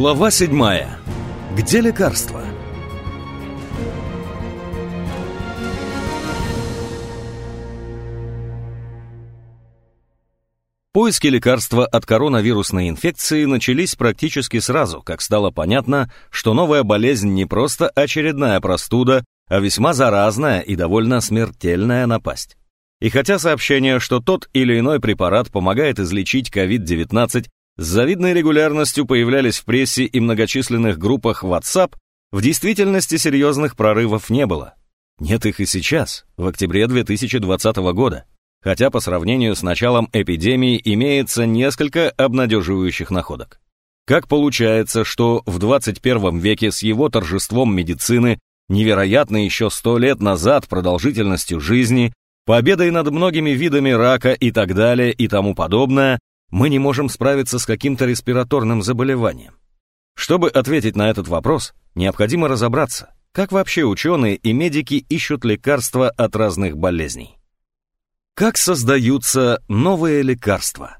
Глава 7. Где лекарства? Поиски лекарства от коронавирусной инфекции начались практически сразу, как стало понятно, что новая болезнь не просто очередная простуда, а весьма заразная и довольно смертельная напасть. И хотя сообщение, что тот или иной препарат помогает излечить COVID-19, с завидной регулярностью появлялись в прессе и многочисленных группах WhatsApp, в действительности серьезных прорывов не было. Нет их и сейчас, в октябре 2020 года хотя по сравнению с началом эпидемии имеется несколько обнадеживающих находок. Как получается, что в 21 веке с его торжеством медицины, невероятно еще сто лет назад продолжительностью жизни, победой над многими видами рака и так далее и тому подобное, мы не можем справиться с каким-то респираторным заболеванием? Чтобы ответить на этот вопрос, необходимо разобраться, как вообще ученые и медики ищут лекарства от разных болезней. Как создаются новые лекарства?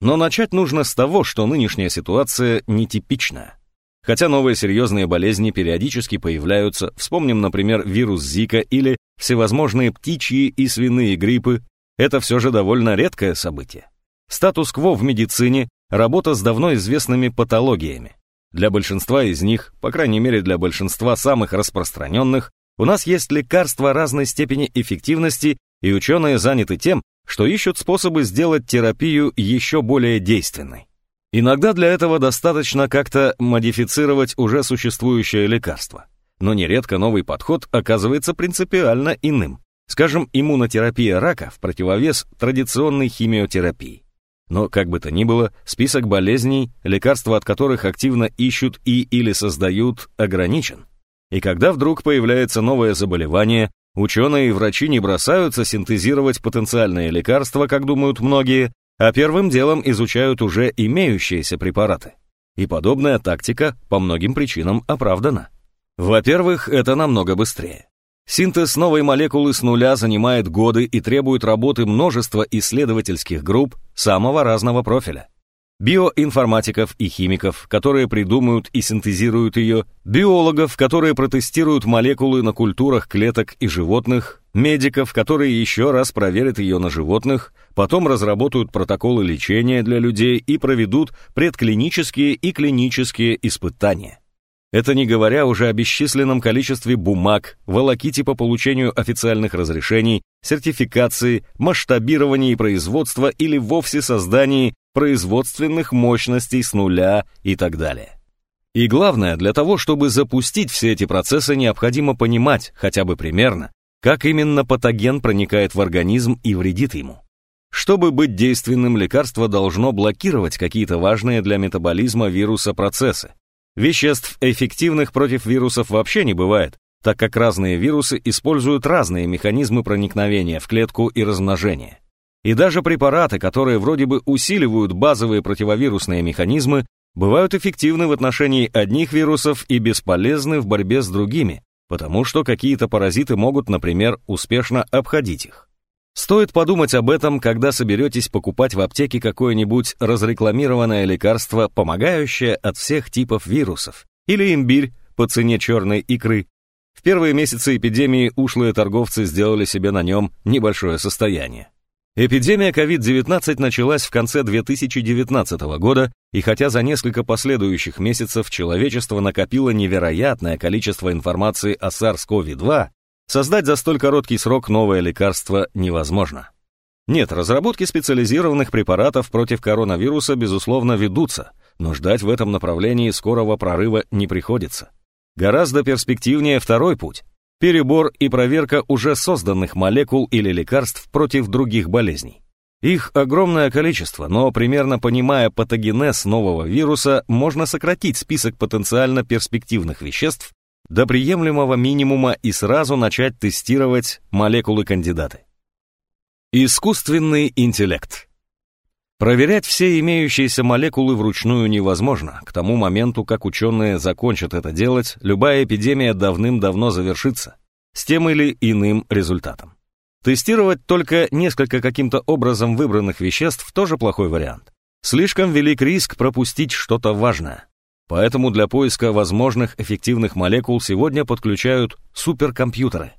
Но начать нужно с того, что нынешняя ситуация нетипичная. Хотя новые серьезные болезни периодически появляются, вспомним, например, вирус Зика или всевозможные птичьи и свиные гриппы, это все же довольно редкое событие. Статус-кво в медицине – работа с давно известными патологиями. Для большинства из них, по крайней мере для большинства самых распространенных, у нас есть лекарства разной степени эффективности и ученые заняты тем, что ищут способы сделать терапию еще более действенной. Иногда для этого достаточно как-то модифицировать уже существующее лекарство. Но нередко новый подход оказывается принципиально иным. Скажем, иммунотерапия рака в противовес традиционной химиотерапии. Но, как бы то ни было, список болезней, лекарства от которых активно ищут и или создают, ограничен. И когда вдруг появляется новое заболевание, Ученые и врачи не бросаются синтезировать потенциальные лекарства, как думают многие, а первым делом изучают уже имеющиеся препараты. И подобная тактика по многим причинам оправдана. Во-первых, это намного быстрее. Синтез новой молекулы с нуля занимает годы и требует работы множества исследовательских групп самого разного профиля биоинформатиков и химиков, которые придумают и синтезируют ее, биологов, которые протестируют молекулы на культурах клеток и животных, медиков, которые еще раз проверят ее на животных, потом разработают протоколы лечения для людей и проведут предклинические и клинические испытания. Это не говоря уже о бесчисленном количестве бумаг, волоките по получению официальных разрешений, сертификации, масштабировании производства или вовсе создании производственных мощностей с нуля и так далее. И главное, для того, чтобы запустить все эти процессы, необходимо понимать, хотя бы примерно, как именно патоген проникает в организм и вредит ему. Чтобы быть действенным, лекарство должно блокировать какие-то важные для метаболизма вируса процессы. Веществ, эффективных против вирусов, вообще не бывает, так как разные вирусы используют разные механизмы проникновения в клетку и размножения. И даже препараты, которые вроде бы усиливают базовые противовирусные механизмы, бывают эффективны в отношении одних вирусов и бесполезны в борьбе с другими, потому что какие-то паразиты могут, например, успешно обходить их. Стоит подумать об этом, когда соберетесь покупать в аптеке какое-нибудь разрекламированное лекарство, помогающее от всех типов вирусов, или имбирь по цене черной икры. В первые месяцы эпидемии ушлые торговцы сделали себе на нем небольшое состояние. Эпидемия COVID-19 началась в конце 2019 года, и хотя за несколько последующих месяцев человечество накопило невероятное количество информации о SARS-CoV-2, создать за столь короткий срок новое лекарство невозможно. Нет, разработки специализированных препаратов против коронавируса, безусловно, ведутся, но ждать в этом направлении скорого прорыва не приходится. Гораздо перспективнее второй путь перебор и проверка уже созданных молекул или лекарств против других болезней. Их огромное количество, но примерно понимая патогенез нового вируса, можно сократить список потенциально перспективных веществ до приемлемого минимума и сразу начать тестировать молекулы-кандидаты. Искусственный интеллект. Проверять все имеющиеся молекулы вручную невозможно. К тому моменту, как ученые закончат это делать, любая эпидемия давным-давно завершится. С тем или иным результатом. Тестировать только несколько каким-то образом выбранных веществ тоже плохой вариант. Слишком велик риск пропустить что-то важное. Поэтому для поиска возможных эффективных молекул сегодня подключают суперкомпьютеры.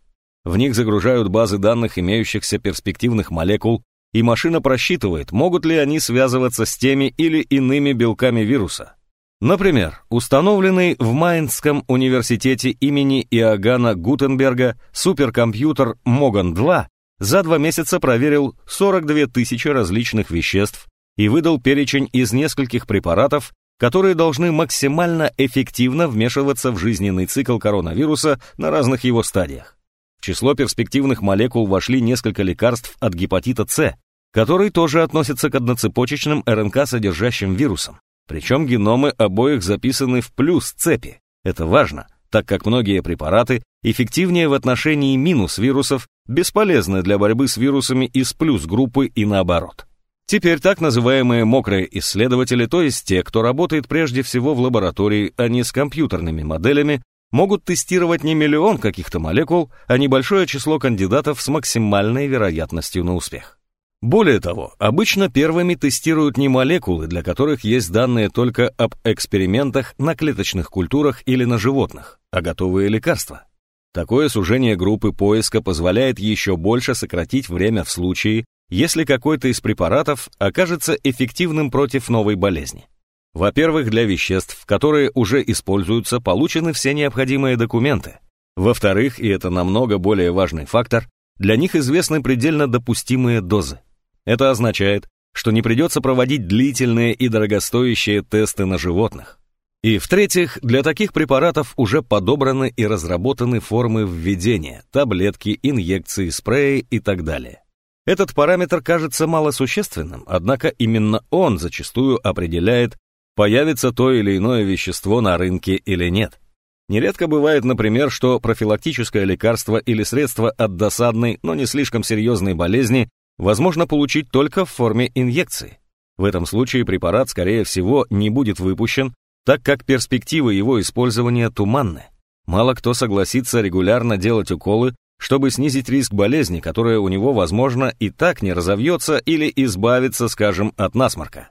В них загружают базы данных имеющихся перспективных молекул, и машина просчитывает, могут ли они связываться с теми или иными белками вируса. Например, установленный в Майнском университете имени Иоганна Гутенберга суперкомпьютер Моган-2 за два месяца проверил 42 тысячи различных веществ и выдал перечень из нескольких препаратов, которые должны максимально эффективно вмешиваться в жизненный цикл коронавируса на разных его стадиях. В число перспективных молекул вошли несколько лекарств от гепатита С, который тоже относится к одноцепочечным РНК, содержащим вирусам. Причем геномы обоих записаны в плюс цепи. Это важно, так как многие препараты эффективнее в отношении минус вирусов, бесполезны для борьбы с вирусами из плюс группы и наоборот. Теперь так называемые мокрые исследователи, то есть те, кто работает прежде всего в лаборатории, а не с компьютерными моделями, могут тестировать не миллион каких-то молекул, а небольшое число кандидатов с максимальной вероятностью на успех. Более того, обычно первыми тестируют не молекулы, для которых есть данные только об экспериментах на клеточных культурах или на животных, а готовые лекарства. Такое сужение группы поиска позволяет еще больше сократить время в случае, если какой-то из препаратов окажется эффективным против новой болезни. Во-первых, для веществ, которые уже используются, получены все необходимые документы. Во-вторых, и это намного более важный фактор, для них известны предельно допустимые дозы. Это означает, что не придется проводить длительные и дорогостоящие тесты на животных. И в-третьих, для таких препаратов уже подобраны и разработаны формы введения, таблетки, инъекции, спреи и так далее. Этот параметр кажется малосущественным, однако именно он зачастую определяет, появится то или иное вещество на рынке или нет. Нередко бывает, например, что профилактическое лекарство или средство от досадной, но не слишком серьезной болезни возможно получить только в форме инъекции. В этом случае препарат, скорее всего, не будет выпущен, так как перспективы его использования туманны. Мало кто согласится регулярно делать уколы чтобы снизить риск болезни, которая у него, возможно, и так не разовьется или избавиться, скажем, от насморка.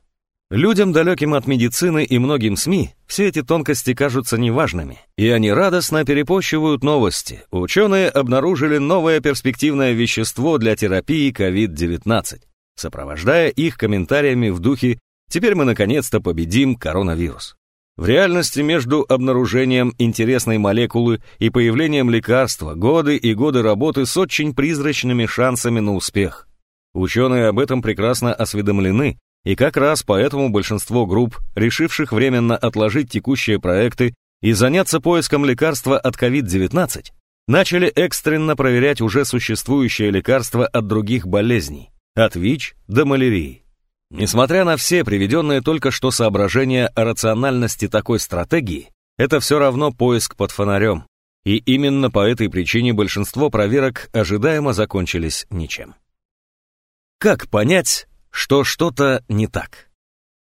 Людям, далеким от медицины и многим СМИ, все эти тонкости кажутся неважными, и они радостно перепощивают новости. Ученые обнаружили новое перспективное вещество для терапии COVID-19, сопровождая их комментариями в духе «Теперь мы наконец-то победим коронавирус». В реальности между обнаружением интересной молекулы и появлением лекарства годы и годы работы с очень призрачными шансами на успех. Ученые об этом прекрасно осведомлены, и как раз поэтому большинство групп, решивших временно отложить текущие проекты и заняться поиском лекарства от COVID-19, начали экстренно проверять уже существующие лекарства от других болезней, от ВИЧ до малярии. Несмотря на все приведенные только что соображения о рациональности такой стратегии, это все равно поиск под фонарем. И именно по этой причине большинство проверок ожидаемо закончились ничем. Как понять, что что-то не так?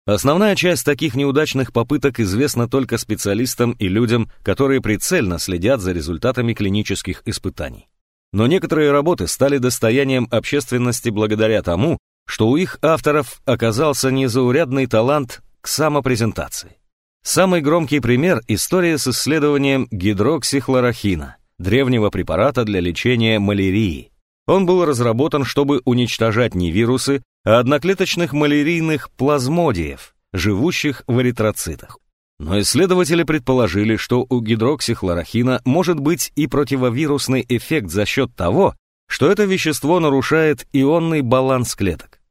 Основная часть таких неудачных попыток известна только специалистам и людям, которые прицельно следят за результатами клинических испытаний. Но некоторые работы стали достоянием общественности благодаря тому, что у их авторов оказался незаурядный талант к самопрезентации. Самый громкий пример – история с исследованием гидроксихлорохина, древнего препарата для лечения малярии. Он был разработан, чтобы уничтожать не вирусы, а одноклеточных малярийных плазмодиев, живущих в эритроцитах. Но исследователи предположили, что у гидроксихлорохина может быть и противовирусный эффект за счет того, что это вещество нарушает ионный баланс клеток.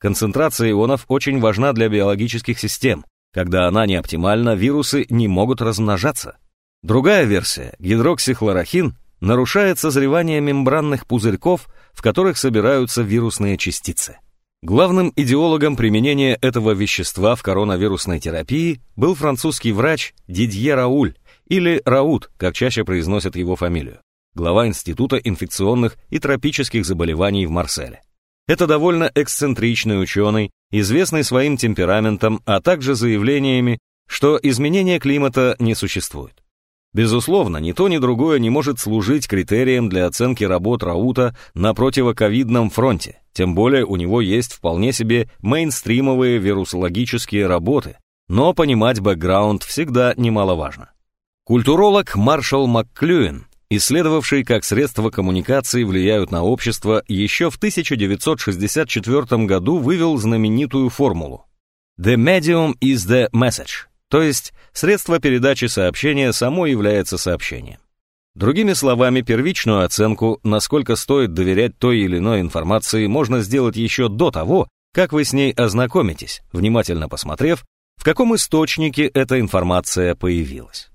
Концентрация ионов очень важна для биологических систем. Когда она не оптимальна, вирусы не могут размножаться. Другая версия, гидроксихлорохин, нарушает созревание мембранных пузырьков, в которых собираются вирусные частицы. Главным идеологом применения этого вещества в коронавирусной терапии был французский врач Дидье Рауль, или Раут, как чаще произносят его фамилию глава Института инфекционных и тропических заболеваний в Марселе. Это довольно эксцентричный ученый, известный своим темпераментом, а также заявлениями, что изменения климата не существует. Безусловно, ни то, ни другое не может служить критерием для оценки работ Раута на противоковидном фронте, тем более у него есть вполне себе мейнстримовые вирусологические работы, Но понимать бэкграунд всегда немаловажно. Культуролог Маршал МакКлюин, исследовавший, как средства коммуникации влияют на общество, еще в 1964 году вывел знаменитую формулу «The medium is the message», то есть средство передачи сообщения само является сообщением. Другими словами, первичную оценку, насколько стоит доверять той или иной информации, можно сделать еще до того, как вы с ней ознакомитесь, внимательно посмотрев, в каком источнике эта информация появилась.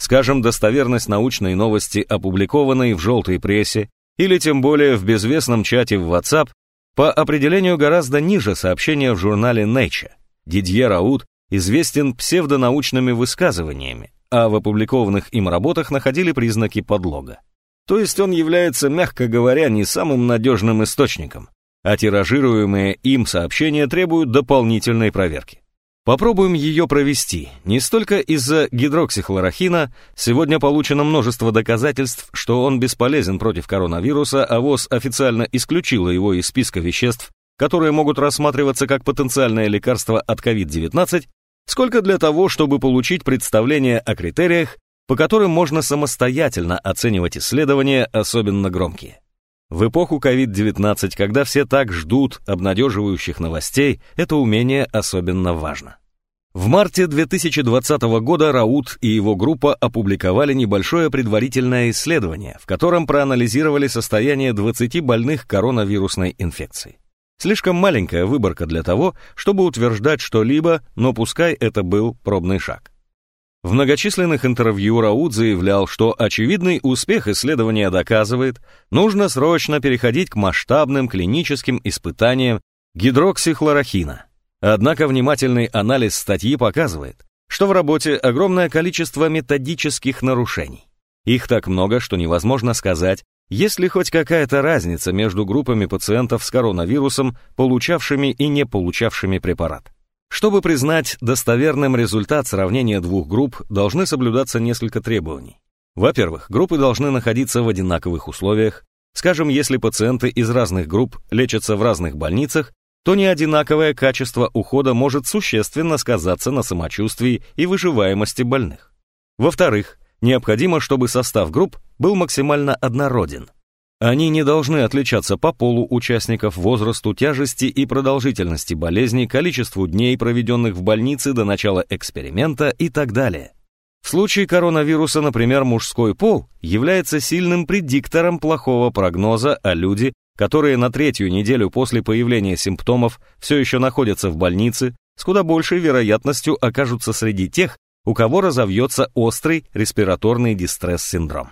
Скажем, достоверность научной новости, опубликованной в желтой прессе, или тем более в безвестном чате в WhatsApp, по определению гораздо ниже сообщения в журнале Nature. Дидье Раут известен псевдонаучными высказываниями, а в опубликованных им работах находили признаки подлога. То есть он является, мягко говоря, не самым надежным источником, а тиражируемые им сообщения требуют дополнительной проверки. Попробуем ее провести. Не столько из-за гидроксихлорохина, сегодня получено множество доказательств, что он бесполезен против коронавируса, а ВОЗ официально исключила его из списка веществ, которые могут рассматриваться как потенциальное лекарство от COVID-19, сколько для того, чтобы получить представление о критериях, по которым можно самостоятельно оценивать исследования, особенно громкие. В эпоху COVID-19, когда все так ждут обнадеживающих новостей, это умение особенно важно. В марте 2020 года Раут и его группа опубликовали небольшое предварительное исследование, в котором проанализировали состояние 20 больных коронавирусной инфекцией. Слишком маленькая выборка для того, чтобы утверждать что-либо, но пускай это был пробный шаг. В многочисленных интервью Раут заявлял, что очевидный успех исследования доказывает, нужно срочно переходить к масштабным клиническим испытаниям гидроксихлорохина. Однако внимательный анализ статьи показывает, что в работе огромное количество методических нарушений. Их так много, что невозможно сказать, есть ли хоть какая-то разница между группами пациентов с коронавирусом, получавшими и не получавшими препарат? Чтобы признать достоверным результат сравнения двух групп, должны соблюдаться несколько требований. Во-первых, группы должны находиться в одинаковых условиях. Скажем, если пациенты из разных групп лечатся в разных больницах, то неодинаковое качество ухода может существенно сказаться на самочувствии и выживаемости больных. Во-вторых, необходимо, чтобы состав групп был максимально однороден. Они не должны отличаться по полу участников, возрасту, тяжести и продолжительности болезни, количеству дней, проведенных в больнице до начала эксперимента и так далее. В случае коронавируса, например, мужской пол является сильным предиктором плохого прогноза, а люди, которые на третью неделю после появления симптомов все еще находятся в больнице, с куда большей вероятностью окажутся среди тех, у кого разовьется острый респираторный дистресс-синдром.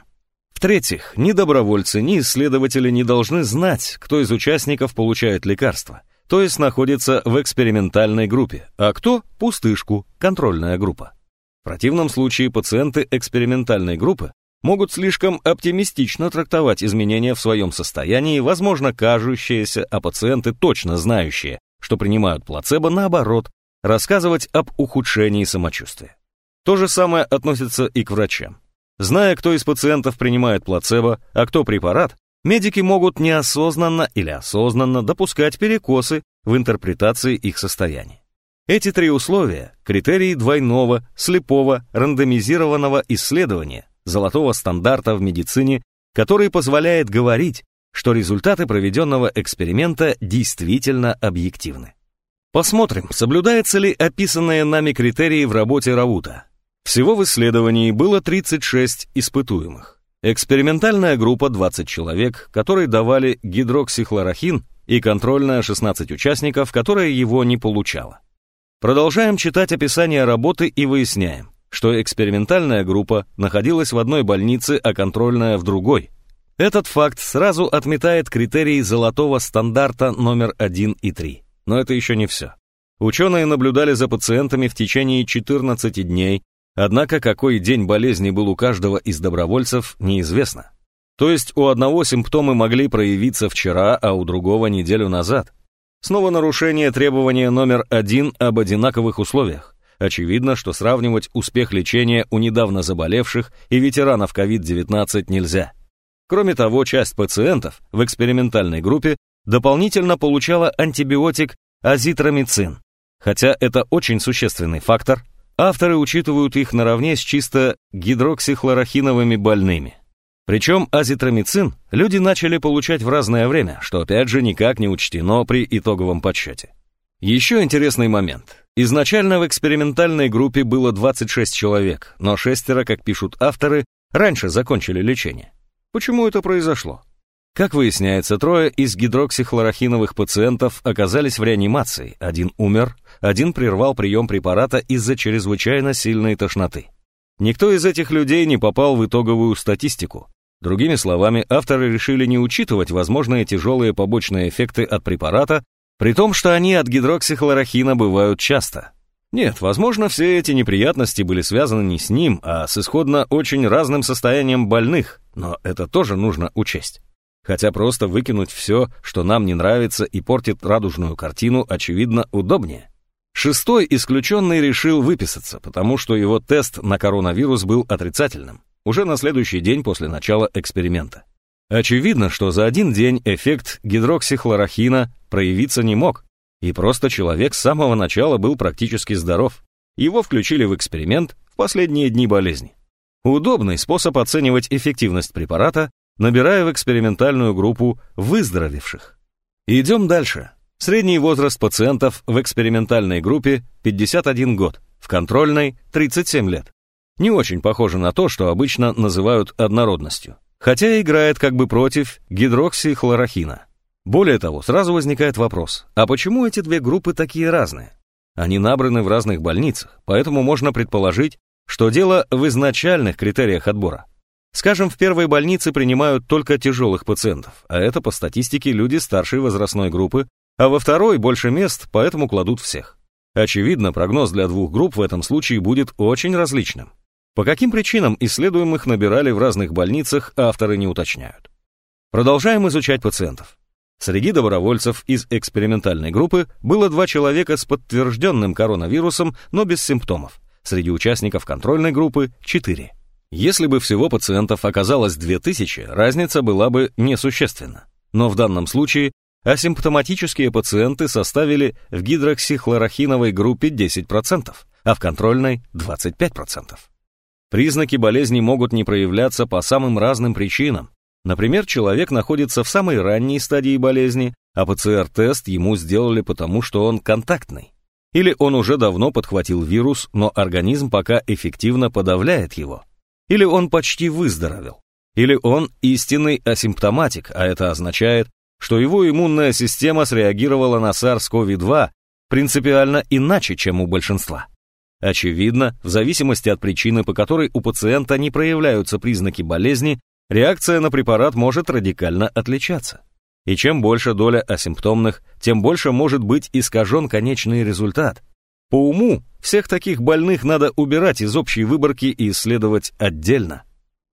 В-третьих, ни добровольцы, ни исследователи не должны знать, кто из участников получает лекарство, то есть находится в экспериментальной группе, а кто – пустышку, контрольная группа. В противном случае пациенты экспериментальной группы могут слишком оптимистично трактовать изменения в своем состоянии, возможно, кажущиеся, а пациенты, точно знающие, что принимают плацебо, наоборот, рассказывать об ухудшении самочувствия. То же самое относится и к врачам. Зная, кто из пациентов принимает плацебо, а кто препарат, медики могут неосознанно или осознанно допускать перекосы в интерпретации их состояния. Эти три условия – критерии двойного, слепого, рандомизированного исследования, золотого стандарта в медицине, который позволяет говорить, что результаты проведенного эксперимента действительно объективны. Посмотрим, соблюдаются ли описанные нами критерии в работе Раута. Всего в исследовании было 36 испытуемых. Экспериментальная группа 20 человек, которые давали гидроксихлорохин, и контрольная 16 участников, которая его не получала. Продолжаем читать описание работы и выясняем, что экспериментальная группа находилась в одной больнице, а контрольная в другой. Этот факт сразу отметает критерии золотого стандарта номер 1 и 3. Но это еще не все. Ученые наблюдали за пациентами в течение 14 дней Однако какой день болезни был у каждого из добровольцев, неизвестно. То есть у одного симптомы могли проявиться вчера, а у другого неделю назад. Снова нарушение требования номер один об одинаковых условиях. Очевидно, что сравнивать успех лечения у недавно заболевших и ветеранов COVID-19 нельзя. Кроме того, часть пациентов в экспериментальной группе дополнительно получала антибиотик азитромицин, Хотя это очень существенный фактор, авторы учитывают их наравне с чисто гидроксихлорохиновыми больными. Причем азитромицин люди начали получать в разное время, что опять же никак не учтено при итоговом подсчете. Еще интересный момент. Изначально в экспериментальной группе было 26 человек, но шестеро, как пишут авторы, раньше закончили лечение. Почему это произошло? Как выясняется, трое из гидроксихлорохиновых пациентов оказались в реанимации, один умер, один прервал прием препарата из-за чрезвычайно сильной тошноты. Никто из этих людей не попал в итоговую статистику. Другими словами, авторы решили не учитывать возможные тяжелые побочные эффекты от препарата, при том, что они от гидроксихлорохина бывают часто. Нет, возможно, все эти неприятности были связаны не с ним, а с исходно очень разным состоянием больных, но это тоже нужно учесть. Хотя просто выкинуть все, что нам не нравится и портит радужную картину, очевидно, удобнее. Шестой исключенный решил выписаться, потому что его тест на коронавирус был отрицательным, уже на следующий день после начала эксперимента. Очевидно, что за один день эффект гидроксихлорохина проявиться не мог, и просто человек с самого начала был практически здоров. Его включили в эксперимент в последние дни болезни. Удобный способ оценивать эффективность препарата, набирая в экспериментальную группу выздоровевших. Идем дальше. Средний возраст пациентов в экспериментальной группе 51 год, в контрольной 37 лет. Не очень похоже на то, что обычно называют однородностью. Хотя играет как бы против гидроксихлорохина. Более того, сразу возникает вопрос, а почему эти две группы такие разные? Они набраны в разных больницах, поэтому можно предположить, что дело в изначальных критериях отбора. Скажем, в первой больнице принимают только тяжелых пациентов, а это по статистике люди старшей возрастной группы, а во второй больше мест, поэтому кладут всех. Очевидно, прогноз для двух групп в этом случае будет очень различным. По каким причинам исследуемых набирали в разных больницах, авторы не уточняют. Продолжаем изучать пациентов. Среди добровольцев из экспериментальной группы было два человека с подтвержденным коронавирусом, но без симптомов. Среди участников контрольной группы – четыре. Если бы всего пациентов оказалось 2000, разница была бы несущественна. Но в данном случае асимптоматические пациенты составили в гидроксихлорохиновой группе 10%, а в контрольной – 25%. Признаки болезни могут не проявляться по самым разным причинам, Например, человек находится в самой ранней стадии болезни, а ПЦР-тест ему сделали потому, что он контактный. Или он уже давно подхватил вирус, но организм пока эффективно подавляет его. Или он почти выздоровел. Или он истинный асимптоматик, а это означает, что его иммунная система среагировала на SARS-CoV-2 принципиально иначе, чем у большинства. Очевидно, в зависимости от причины, по которой у пациента не проявляются признаки болезни, реакция на препарат может радикально отличаться. И чем больше доля асимптомных, тем больше может быть искажен конечный результат. По уму, всех таких больных надо убирать из общей выборки и исследовать отдельно.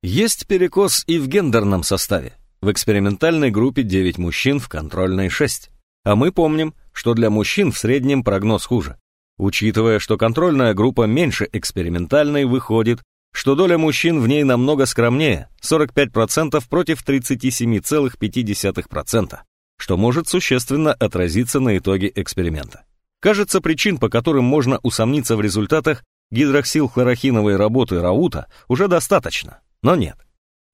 Есть перекос и в гендерном составе. В экспериментальной группе 9 мужчин, в контрольной 6. А мы помним, что для мужчин в среднем прогноз хуже. Учитывая, что контрольная группа меньше экспериментальной, выходит, что доля мужчин в ней намного скромнее, 45% против 37,5%, что может существенно отразиться на итоге эксперимента. Кажется, причин, по которым можно усомниться в результатах гидроксилхлорохиновой работы Раута, уже достаточно, но нет.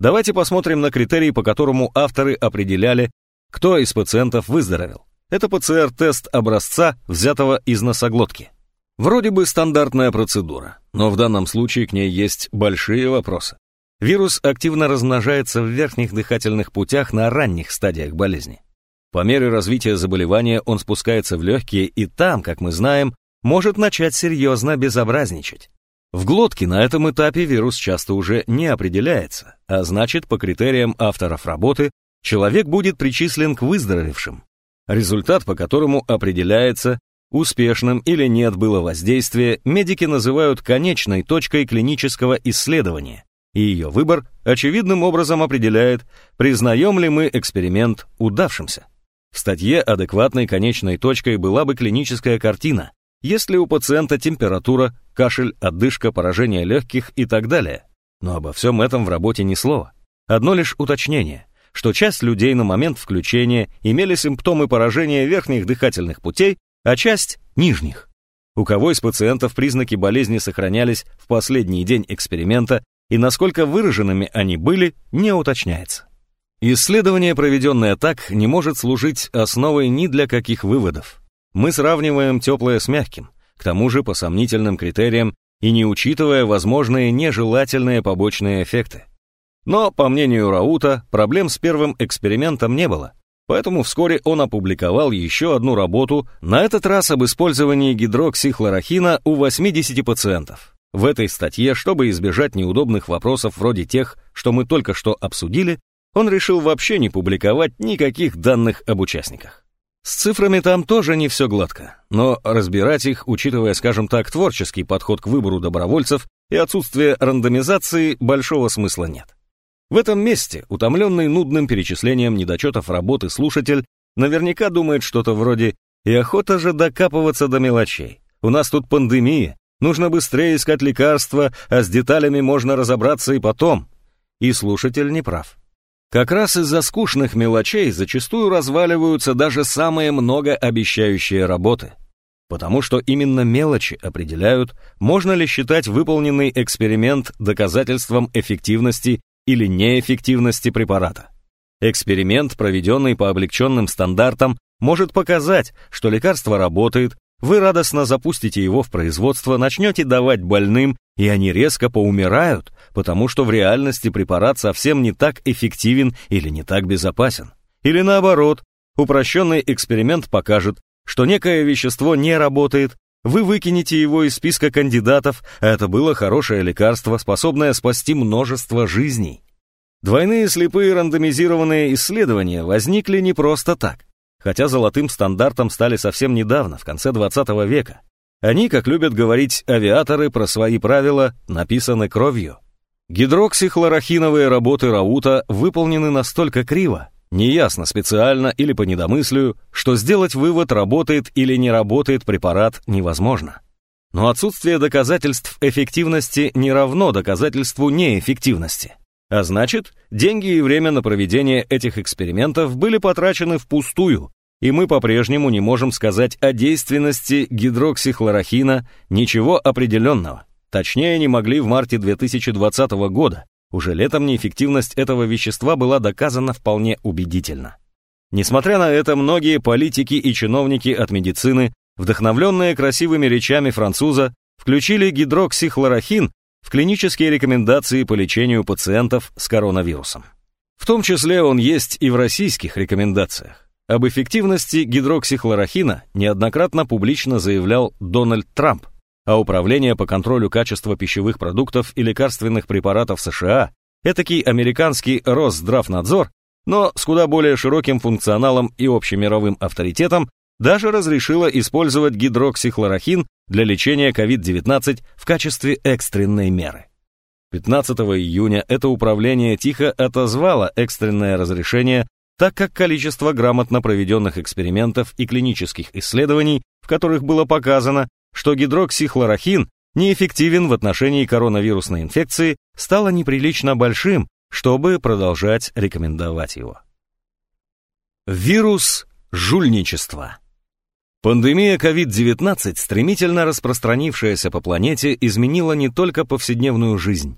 Давайте посмотрим на критерий, по которому авторы определяли, кто из пациентов выздоровел. Это ПЦР-тест образца, взятого из носоглотки. Вроде бы стандартная процедура, но в данном случае к ней есть большие вопросы. Вирус активно размножается в верхних дыхательных путях на ранних стадиях болезни. По мере развития заболевания он спускается в легкие и там, как мы знаем, может начать серьезно безобразничать. В глотке на этом этапе вирус часто уже не определяется, а значит, по критериям авторов работы, человек будет причислен к выздоровевшим. Результат, по которому определяется, Успешным или нет было воздействие, медики называют конечной точкой клинического исследования, и ее выбор очевидным образом определяет, признаем ли мы эксперимент удавшимся. В статье адекватной конечной точкой была бы клиническая картина, если у пациента температура, кашель, отдышка, поражение легких и так далее. Но обо всем этом в работе ни слова. Одно лишь уточнение, что часть людей на момент включения имели симптомы поражения верхних дыхательных путей, а часть — нижних. у кого из пациентов признаки болезни сохранялись в последний день эксперимента и насколько выраженными они были, не уточняется. Исследование, проведенное так, не может служить основой ни для каких выводов. Мы сравниваем теплое с мягким, к тому же по сомнительным критериям и не учитывая возможные нежелательные побочные эффекты. Но, по мнению Раута, проблем с первым экспериментом не было, поэтому вскоре он опубликовал еще одну работу, на этот раз об использовании гидроксихлорохина у 80 пациентов. В этой статье, чтобы избежать неудобных вопросов вроде тех, что мы только что обсудили, он решил вообще не публиковать никаких данных об участниках. С цифрами там тоже не все гладко, но разбирать их, учитывая, скажем так, творческий подход к выбору добровольцев и отсутствие рандомизации, большого смысла нет. В этом месте, утомленный нудным перечислением недочетов работы слушатель, наверняка думает что-то вроде «И охота же докапываться до мелочей. У нас тут пандемия, нужно быстрее искать лекарства, а с деталями можно разобраться и потом». И слушатель не прав. Как раз из-за скучных мелочей зачастую разваливаются даже самые многообещающие работы. Потому что именно мелочи определяют, можно ли считать выполненный эксперимент доказательством эффективности или неэффективности препарата. Эксперимент, проведенный по облегченным стандартам, может показать, что лекарство работает, вы радостно запустите его в производство, начнете давать больным, и они резко поумирают, потому что в реальности препарат совсем не так эффективен или не так безопасен. Или наоборот, упрощенный эксперимент покажет, что некое вещество не работает, вы выкинете его из списка кандидатов, а это было хорошее лекарство, способное спасти множество жизней. Двойные слепые рандомизированные исследования возникли не просто так, хотя золотым стандартом стали совсем недавно, в конце 20 века. Они, как любят говорить авиаторы про свои правила, написаны кровью. Гидроксихлорохиновые работы Раута выполнены настолько криво, Неясно, специально или по недомыслию, что сделать вывод, работает или не работает препарат, невозможно. Но отсутствие доказательств эффективности не равно доказательству неэффективности. А значит, деньги и время на проведение этих экспериментов были потрачены впустую, и мы по-прежнему не можем сказать о действенности гидроксихлорохина ничего определенного. Точнее, не могли в марте 2020 года, уже летом неэффективность этого вещества была доказана вполне убедительно. Несмотря на это, многие политики и чиновники от медицины, вдохновленные красивыми речами француза, включили гидроксихлорохин клинические рекомендации по лечению пациентов с коронавирусом. В том числе он есть и в российских рекомендациях. Об эффективности гидроксихлорохина неоднократно публично заявлял Дональд Трамп, а Управление по контролю качества пищевых продуктов и лекарственных препаратов США, этакий американский Росздравнадзор, но с куда более широким функционалом и общемировым авторитетом, даже разрешило использовать гидроксихлорохин для лечения COVID-19 в качестве экстренной меры. 15 июня это управление тихо отозвало экстренное разрешение, так как количество грамотно проведенных экспериментов и клинических исследований, в которых было показано, что гидроксихлорохин неэффективен в отношении коронавирусной инфекции, стало неприлично большим, чтобы продолжать рекомендовать его. Вирус жульничества. Пандемия COVID-19, стремительно распространившаяся по планете, изменила не только повседневную жизнь.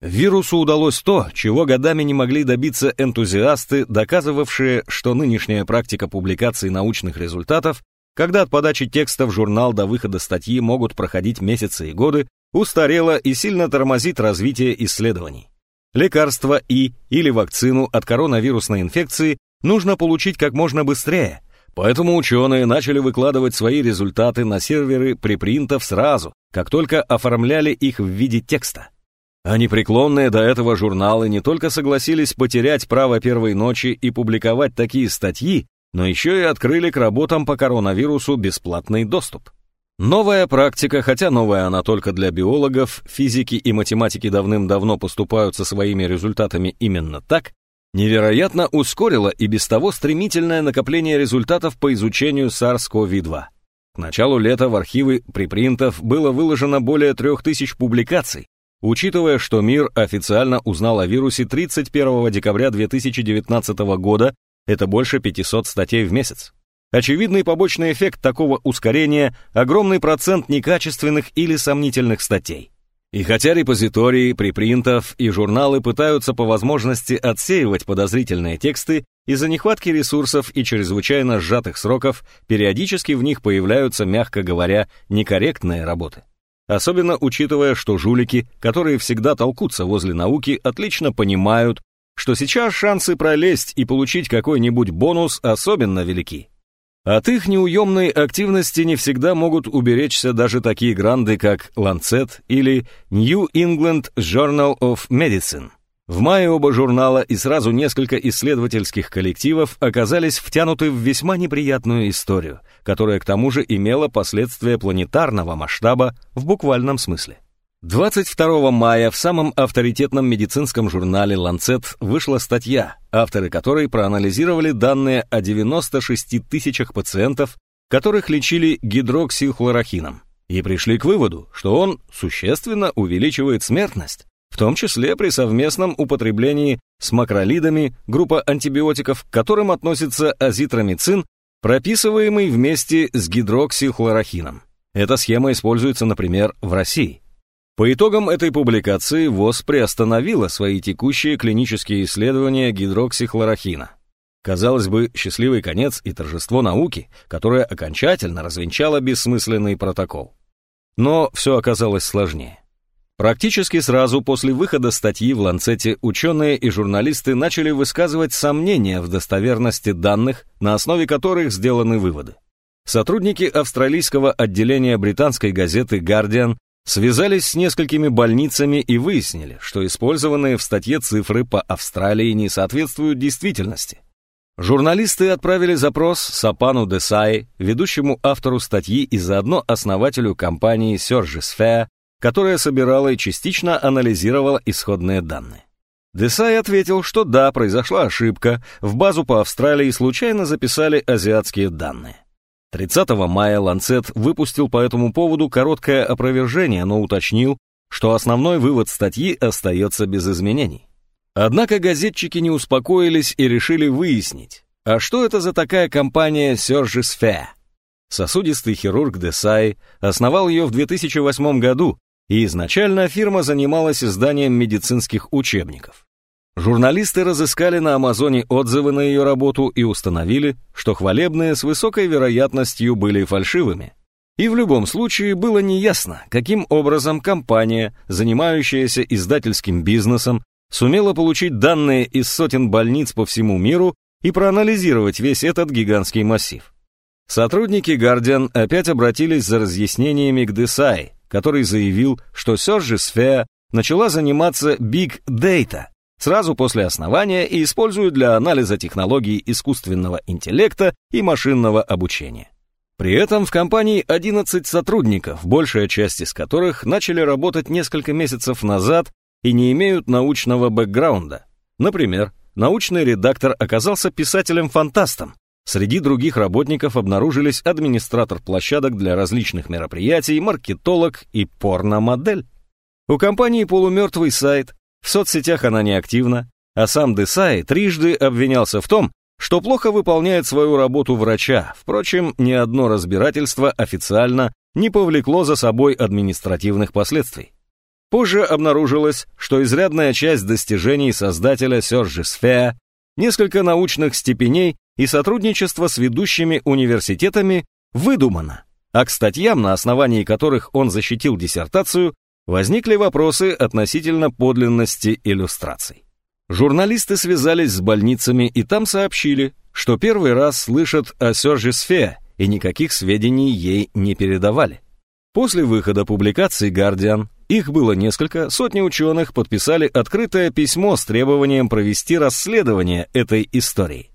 Вирусу удалось то, чего годами не могли добиться энтузиасты, доказывавшие, что нынешняя практика публикации научных результатов когда от подачи текста в журнал до выхода статьи могут проходить месяцы и годы, устарела и сильно тормозит развитие исследований. Лекарство и или вакцину от коронавирусной инфекции нужно получить как можно быстрее, поэтому ученые начали выкладывать свои результаты на серверы припринтов сразу, как только оформляли их в виде текста. А непреклонные до этого журналы не только согласились потерять право первой ночи и публиковать такие статьи, но еще и открыли к работам по коронавирусу бесплатный доступ. Новая практика, хотя новая она только для биологов, физики и математики давным-давно поступают со своими результатами именно так, невероятно ускорила и без того стремительное накопление результатов по изучению SARS-CoV-2. К началу лета в архивы припринтов было выложено более 3000 публикаций, учитывая, что мир официально узнал о вирусе 31 декабря 2019 года это больше 500 статей в месяц. Очевидный побочный эффект такого ускорения – огромный процент некачественных или сомнительных статей. И хотя репозитории, припринтов и журналы пытаются по возможности отсеивать подозрительные тексты, из-за нехватки ресурсов и чрезвычайно сжатых сроков периодически в них появляются, мягко говоря, некорректные работы. Особенно учитывая, что жулики, которые всегда толкутся возле науки, отлично понимают, что сейчас шансы пролезть и получить какой-нибудь бонус особенно велики. От их неуемной активности не всегда могут уберечься даже такие гранды, как Lancet или New England Journal of Medicine. В мае оба журнала и сразу несколько исследовательских коллективов оказались втянуты в весьма неприятную историю, которая к тому же имела последствия планетарного масштаба в буквальном смысле. 22 мая в самом авторитетном медицинском журнале Lancet вышла статья, авторы которой проанализировали данные о 96 тысячах пациентов, которых лечили гидроксихлорохином, и пришли к выводу, что он существенно увеличивает смертность, в том числе при совместном употреблении с макролидами, группа антибиотиков, к которым относится азитромицин, прописываемый вместе с гидроксихлорохином. Эта схема используется, например, в России. По итогам этой публикации ВОЗ приостановила свои текущие клинические исследования гидроксихлорохина. Казалось бы, счастливый конец и торжество науки, которое окончательно развенчало бессмысленный протокол. Но все оказалось сложнее. Практически сразу после выхода статьи в Ланцете ученые и журналисты начали высказывать сомнения в достоверности данных, на основе которых сделаны выводы. Сотрудники австралийского отделения британской газеты «Гардиан» Связались с несколькими больницами и выяснили, что использованные в статье цифры по Австралии не соответствуют действительности. Журналисты отправили запрос Сапану Десай, ведущему автору статьи и заодно основателю компании Surgisphere, которая собирала и частично анализировала исходные данные. Десай ответил, что да, произошла ошибка, в базу по Австралии случайно записали азиатские данные. 30 мая Ланцет выпустил по этому поводу короткое опровержение, но уточнил, что основной вывод статьи остается без изменений. Однако газетчики не успокоились и решили выяснить, а что это за такая компания Surgisphere? Сосудистый хирург Десай основал ее в 2008 году, и изначально фирма занималась изданием медицинских учебников. Журналисты разыскали на Амазоне отзывы на ее работу и установили, что хвалебные с высокой вероятностью были фальшивыми. И в любом случае было неясно, каким образом компания, занимающаяся издательским бизнесом, сумела получить данные из сотен больниц по всему миру и проанализировать весь этот гигантский массив. Сотрудники Guardian опять обратились за разъяснениями к Desai, который заявил, что Surgisphere начала заниматься Data – сразу после основания и используют для анализа технологий искусственного интеллекта и машинного обучения. При этом в компании 11 сотрудников, большая часть из которых начали работать несколько месяцев назад и не имеют научного бэкграунда. Например, научный редактор оказался писателем-фантастом. Среди других работников обнаружились администратор площадок для различных мероприятий, маркетолог и порномодель. У компании полумертвый сайт, в соцсетях она не активна, а сам Десай трижды обвинялся в том, что плохо выполняет свою работу врача. Впрочем, ни одно разбирательство официально не повлекло за собой административных последствий. Позже обнаружилось, что изрядная часть достижений создателя Surgisphere, несколько научных степеней и сотрудничество с ведущими университетами выдумано, а к статьям, на основании которых он защитил диссертацию, возникли вопросы относительно подлинности иллюстраций. Журналисты связались с больницами и там сообщили, что первый раз слышат о Сержисфе и никаких сведений ей не передавали. После выхода публикации «Гардиан» их было несколько, сотни ученых подписали открытое письмо с требованием провести расследование этой истории.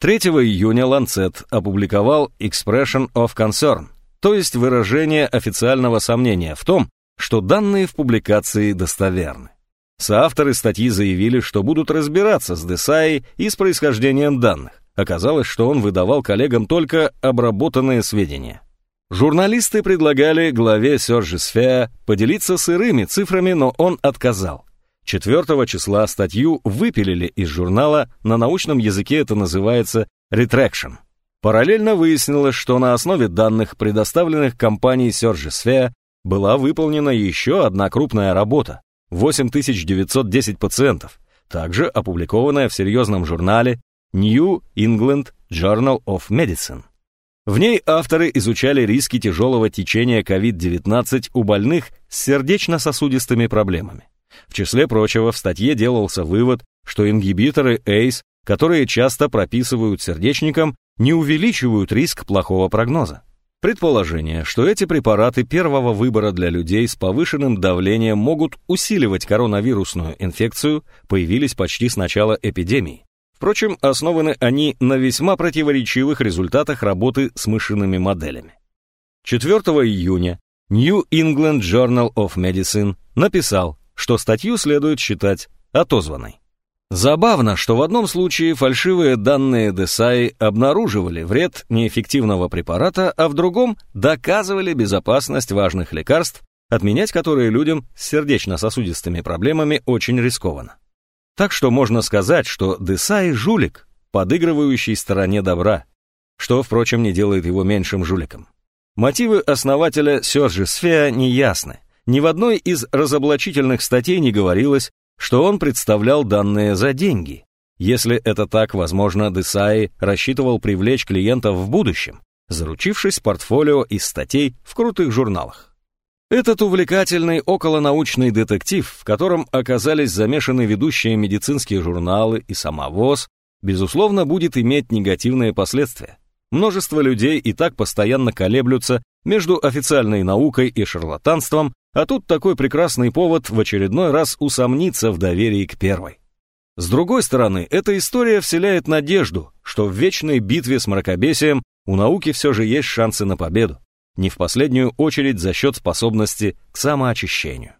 3 июня Lancet опубликовал Expression of Concern, то есть выражение официального сомнения в том, что данные в публикации достоверны. Соавторы статьи заявили, что будут разбираться с Десаи и с происхождением данных. Оказалось, что он выдавал коллегам только обработанные сведения. Журналисты предлагали главе Surgisphere поделиться сырыми цифрами, но он отказал. 4 числа статью выпилили из журнала, на научном языке это называется retraction. Параллельно выяснилось, что на основе данных, предоставленных компанией Surgisphere, была выполнена еще одна крупная работа – 8910 пациентов, также опубликованная в серьезном журнале New England Journal of Medicine. В ней авторы изучали риски тяжелого течения COVID-19 у больных с сердечно-сосудистыми проблемами. В числе прочего, в статье делался вывод, что ингибиторы ACE, которые часто прописывают сердечникам, не увеличивают риск плохого прогноза. Предположение, что эти препараты первого выбора для людей с повышенным давлением могут усиливать коронавирусную инфекцию, появились почти с начала эпидемии. Впрочем, основаны они на весьма противоречивых результатах работы с мышиными моделями. 4 июня New England Journal of Medicine написал, что статью следует считать отозванной. Забавно, что в одном случае фальшивые данные Десаи обнаруживали вред неэффективного препарата, а в другом доказывали безопасность важных лекарств, отменять которые людям с сердечно-сосудистыми проблемами очень рискованно. Так что можно сказать, что Десаи жулик, подыгрывающий стороне добра, что, впрочем, не делает его меньшим жуликом. Мотивы основателя Сёржи не ясны. Ни в одной из разоблачительных статей не говорилось, что он представлял данные за деньги. Если это так, возможно, Десаи рассчитывал привлечь клиентов в будущем, заручившись портфолио из статей в крутых журналах. Этот увлекательный околонаучный детектив, в котором оказались замешаны ведущие медицинские журналы и самовоз, безусловно, будет иметь негативные последствия. Множество людей и так постоянно колеблются между официальной наукой и шарлатанством, а тут такой прекрасный повод в очередной раз усомниться в доверии к первой. С другой стороны, эта история вселяет надежду, что в вечной битве с мракобесием у науки все же есть шансы на победу, не в последнюю очередь за счет способности к самоочищению.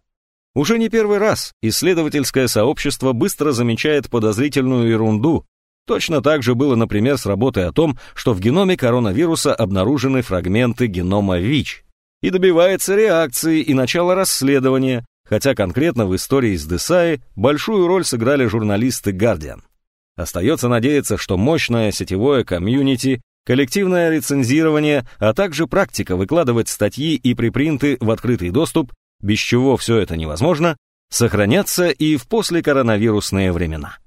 Уже не первый раз исследовательское сообщество быстро замечает подозрительную ерунду. Точно так же было, например, с работой о том, что в геноме коронавируса обнаружены фрагменты генома ВИЧ, и добивается реакции и начала расследования, хотя конкретно в истории с Десаи большую роль сыграли журналисты Guardian. Остается надеяться, что мощное сетевое комьюнити, коллективное рецензирование, а также практика выкладывать статьи и припринты в открытый доступ, без чего все это невозможно, сохранятся и в послекоронавирусные времена.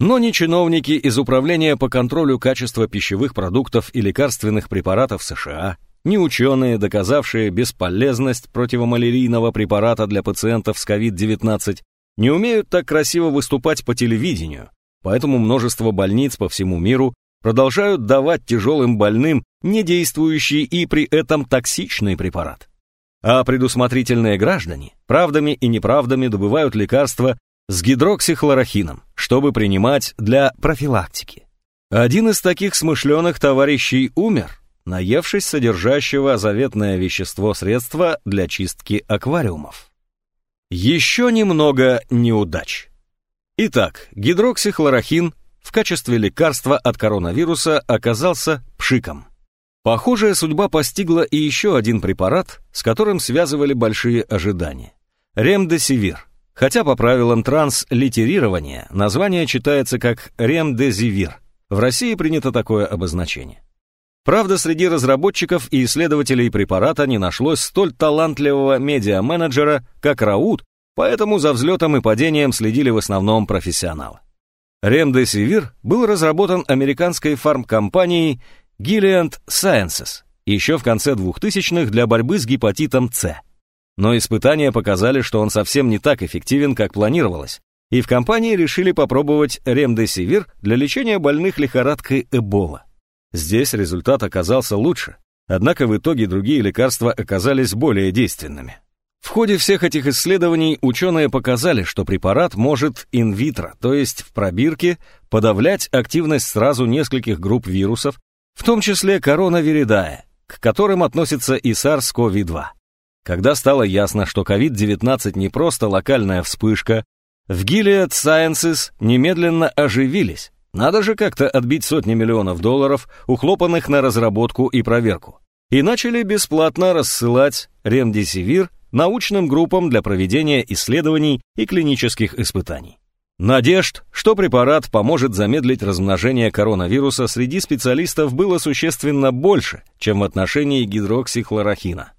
Но ни чиновники из Управления по контролю качества пищевых продуктов и лекарственных препаратов США, ни ученые, доказавшие бесполезность противомалярийного препарата для пациентов с COVID-19, не умеют так красиво выступать по телевидению, поэтому множество больниц по всему миру продолжают давать тяжелым больным недействующий и при этом токсичный препарат. А предусмотрительные граждане правдами и неправдами добывают лекарства с гидроксихлорохином, чтобы принимать для профилактики. Один из таких смышленых товарищей умер, наевшись содержащего заветное вещество средства для чистки аквариумов. Еще немного неудач. Итак, гидроксихлорохин в качестве лекарства от коронавируса оказался пшиком. Похожая судьба постигла и еще один препарат, с которым связывали большие ожидания. Ремдесивир. Хотя по правилам транслитерирования название читается как ремдезивир. В России принято такое обозначение. Правда, среди разработчиков и исследователей препарата не нашлось столь талантливого медиа-менеджера, как Раут, поэтому за взлетом и падением следили в основном профессионалы. Ремдесивир был разработан американской фармкомпанией Gilead Sciences еще в конце 2000-х для борьбы с гепатитом С. Но испытания показали, что он совсем не так эффективен, как планировалось, и в компании решили попробовать ремдесивир для лечения больных лихорадкой Эбола. Здесь результат оказался лучше, однако в итоге другие лекарства оказались более действенными. В ходе всех этих исследований ученые показали, что препарат может инвитро, то есть в пробирке, подавлять активность сразу нескольких групп вирусов, в том числе коронавиридая, к которым относится и SARS-CoV-2. Когда стало ясно, что COVID-19 не просто локальная вспышка, в Gilead Sciences немедленно оживились, надо же как-то отбить сотни миллионов долларов, ухлопанных на разработку и проверку. И начали бесплатно рассылать ремдесивир научным группам для проведения исследований и клинических испытаний. Надежд, что препарат поможет замедлить размножение коронавируса среди специалистов было существенно больше, чем в отношении гидроксихлорохина.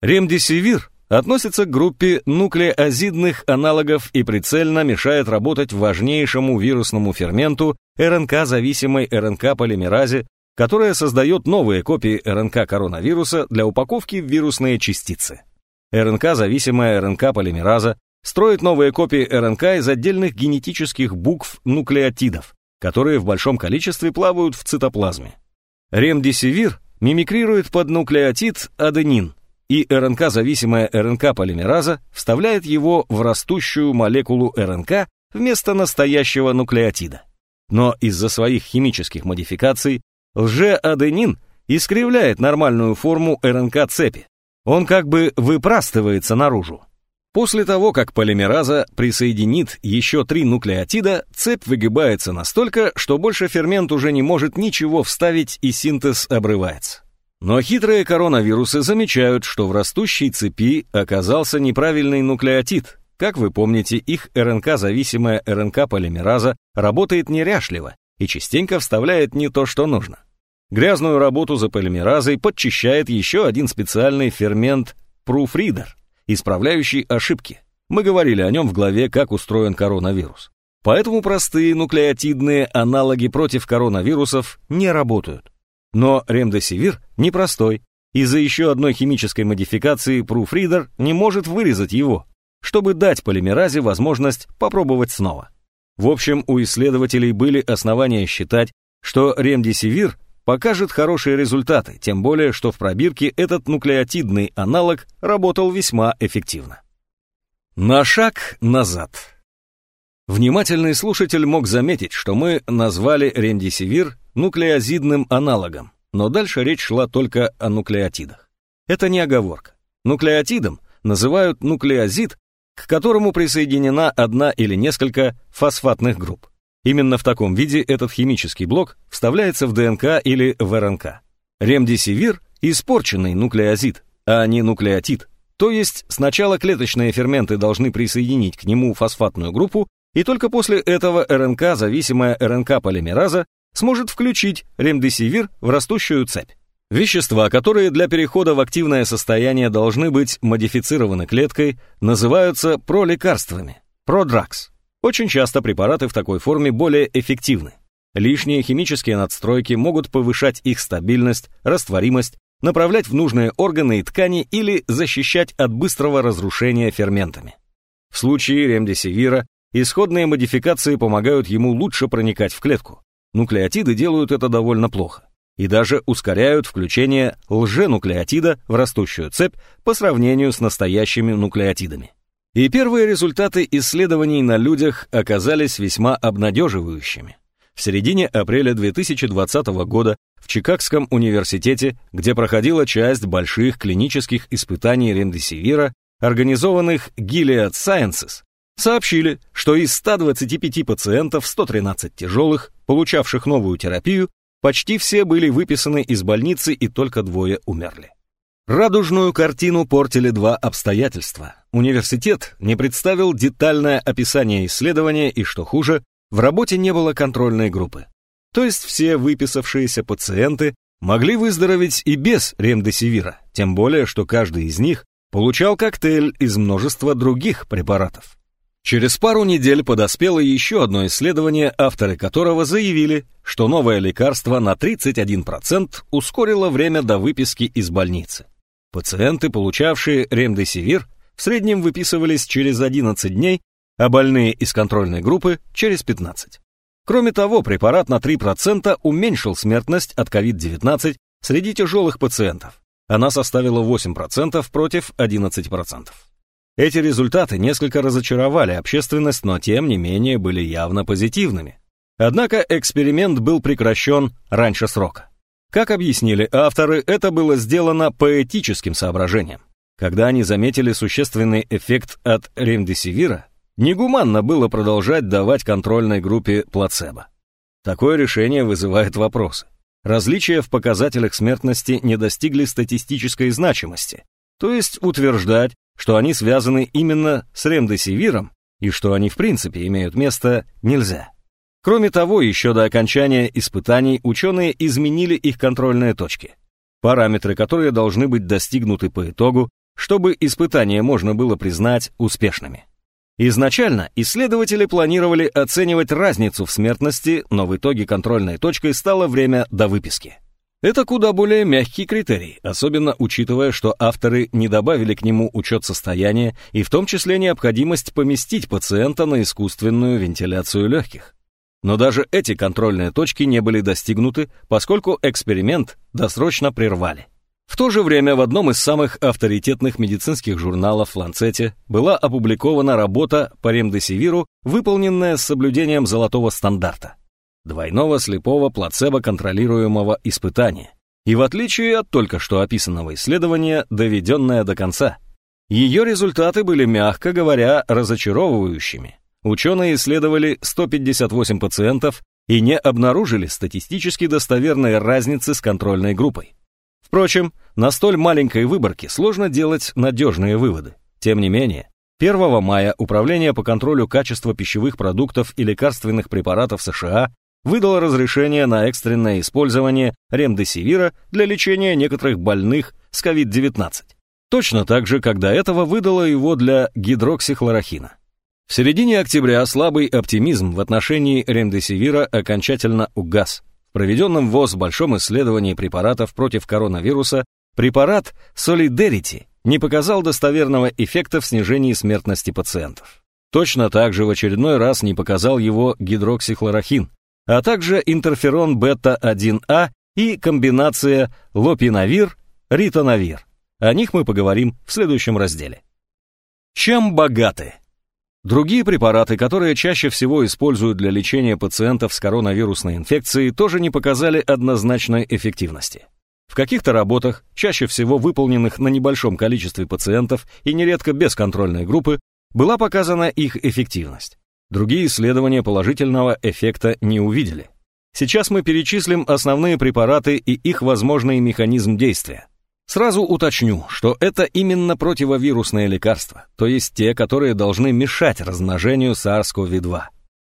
Ремдисивир относится к группе нуклеозидных аналогов и прицельно мешает работать важнейшему вирусному ферменту РНК-зависимой РНК-полимеразе, которая создает новые копии РНК коронавируса для упаковки в вирусные частицы. РНК-зависимая РНК-полимераза строит новые копии РНК из отдельных генетических букв нуклеотидов, которые в большом количестве плавают в цитоплазме. Ремдисивир мимикрирует под нуклеотид аденин, и РНК-зависимая РНК-полимераза вставляет его в растущую молекулу РНК вместо настоящего нуклеотида. Но из-за своих химических модификаций лжеаденин искривляет нормальную форму РНК-цепи. Он как бы выпрастывается наружу. После того, как полимераза присоединит еще три нуклеотида, цепь выгибается настолько, что больше фермент уже не может ничего вставить и синтез обрывается. Но хитрые коронавирусы замечают, что в растущей цепи оказался неправильный нуклеотид. Как вы помните, их РНК-зависимая РНК-полимераза работает неряшливо и частенько вставляет не то, что нужно. Грязную работу за полимеразой подчищает еще один специальный фермент proofreader – исправляющий ошибки. Мы говорили о нем в главе «Как устроен коронавирус». Поэтому простые нуклеотидные аналоги против коронавирусов не работают. Но ремдесивир непростой. Из-за еще одной химической модификации Proofreader не может вырезать его, чтобы дать полимеразе возможность попробовать снова. В общем, у исследователей были основания считать, что ремдесивир покажет хорошие результаты, тем более, что в пробирке этот нуклеотидный аналог работал весьма эффективно. На шаг назад. Внимательный слушатель мог заметить, что мы назвали ремдисивир нуклеозидным аналогом, но дальше речь шла только о нуклеотидах. Это не оговорка. Нуклеотидом называют нуклеозид, к которому присоединена одна или несколько фосфатных групп. Именно в таком виде этот химический блок вставляется в ДНК или в РНК. Ремдисивир – испорченный нуклеозид, а не нуклеотид. То есть сначала клеточные ферменты должны присоединить к нему фосфатную группу, и только после этого РНК, зависимая РНК-полимераза, сможет включить ремдесивир в растущую цепь. Вещества, которые для перехода в активное состояние должны быть модифицированы клеткой, называются пролекарствами – продрагс. Очень часто препараты в такой форме более эффективны. Лишние химические надстройки могут повышать их стабильность, растворимость, направлять в нужные органы и ткани или защищать от быстрого разрушения ферментами. В случае ремдесивира исходные модификации помогают ему лучше проникать в клетку. Нуклеотиды делают это довольно плохо и даже ускоряют включение лженуклеотида в растущую цепь по сравнению с настоящими нуклеотидами. И первые результаты исследований на людях оказались весьма обнадеживающими. В середине апреля 2020 года в Чикагском университете, где проходила часть больших клинических испытаний ремдесивира, организованных Gilead Sciences, сообщили, что из 125 пациентов 113 тяжелых, получавших новую терапию, почти все были выписаны из больницы и только двое умерли. Радужную картину портили два обстоятельства. Университет не представил детальное описание исследования и, что хуже, в работе не было контрольной группы. То есть все выписавшиеся пациенты могли выздороветь и без ремдесивира, тем более, что каждый из них получал коктейль из множества других препаратов. Через пару недель подоспело еще одно исследование, авторы которого заявили, что новое лекарство на 31% ускорило время до выписки из больницы. Пациенты, получавшие ремдесивир, в среднем выписывались через 11 дней, а больные из контрольной группы через 15. Кроме того, препарат на 3% уменьшил смертность от COVID-19 среди тяжелых пациентов. Она составила 8% против 11%. Эти результаты несколько разочаровали общественность, но тем не менее были явно позитивными. Однако эксперимент был прекращен раньше срока. Как объяснили авторы, это было сделано по этическим соображениям. Когда они заметили существенный эффект от ремдесивира, негуманно было продолжать давать контрольной группе плацебо. Такое решение вызывает вопросы. Различия в показателях смертности не достигли статистической значимости, то есть утверждать, что они связаны именно с ремдесивиром, и что они в принципе имеют место, нельзя. Кроме того, еще до окончания испытаний ученые изменили их контрольные точки. Параметры, которые должны быть достигнуты по итогу, чтобы испытания можно было признать успешными. Изначально исследователи планировали оценивать разницу в смертности, но в итоге контрольной точкой стало время до выписки. Это куда более мягкий критерий, особенно учитывая, что авторы не добавили к нему учет состояния и в том числе необходимость поместить пациента на искусственную вентиляцию легких. Но даже эти контрольные точки не были достигнуты, поскольку эксперимент досрочно прервали. В то же время в одном из самых авторитетных медицинских журналов «Ланцете» была опубликована работа по ремдесивиру, выполненная с соблюдением золотого стандарта двойного слепого плацебо-контролируемого испытания. И в отличие от только что описанного исследования, доведенное до конца, ее результаты были, мягко говоря, разочаровывающими. Ученые исследовали 158 пациентов и не обнаружили статистически достоверной разницы с контрольной группой. Впрочем, на столь маленькой выборке сложно делать надежные выводы. Тем не менее, 1 мая Управление по контролю качества пищевых продуктов и лекарственных препаратов США выдал разрешение на экстренное использование ремдесивира для лечения некоторых больных с COVID-19. Точно так же, как до этого выдало его для гидроксихлорохина. В середине октября слабый оптимизм в отношении ремдесивира окончательно угас. В проведенном ВОЗ большом исследовании препаратов против коронавируса препарат Solidarity не показал достоверного эффекта в снижении смертности пациентов. Точно так же в очередной раз не показал его гидроксихлорохин, а также интерферон бета-1А и комбинация лопинавир-ритонавир. О них мы поговорим в следующем разделе. Чем богаты? Другие препараты, которые чаще всего используют для лечения пациентов с коронавирусной инфекцией, тоже не показали однозначной эффективности. В каких-то работах, чаще всего выполненных на небольшом количестве пациентов и нередко без контрольной группы, была показана их эффективность. Другие исследования положительного эффекта не увидели. Сейчас мы перечислим основные препараты и их возможный механизм действия. Сразу уточню, что это именно противовирусные лекарства, то есть те, которые должны мешать размножению SARS-CoV-2.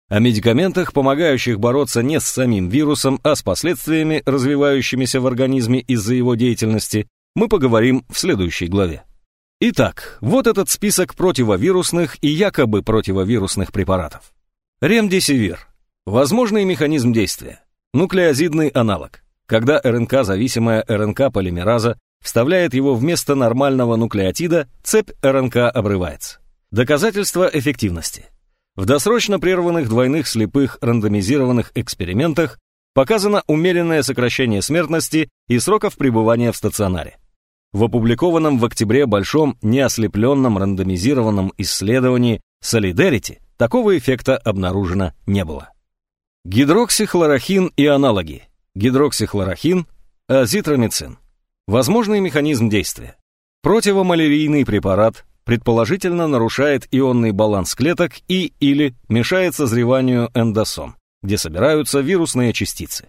О медикаментах, помогающих бороться не с самим вирусом, а с последствиями, развивающимися в организме из-за его деятельности, мы поговорим в следующей главе. Итак, вот этот список противовирусных и якобы противовирусных препаратов. Ремдесивир. Возможный механизм действия. Нуклеозидный аналог. Когда РНК-зависимая РНК-полимераза вставляет его вместо нормального нуклеотида, цепь РНК обрывается. Доказательство эффективности. В досрочно прерванных двойных слепых рандомизированных экспериментах показано умеренное сокращение смертности и сроков пребывания в стационаре. В опубликованном в октябре большом неослепленном рандомизированном исследовании Solidarity такого эффекта обнаружено не было. Гидроксихлорохин и аналоги. Гидроксихлорохин, азитромицин. Возможный механизм действия. Противомалярийный препарат предположительно нарушает ионный баланс клеток и или мешает созреванию эндосом, где собираются вирусные частицы.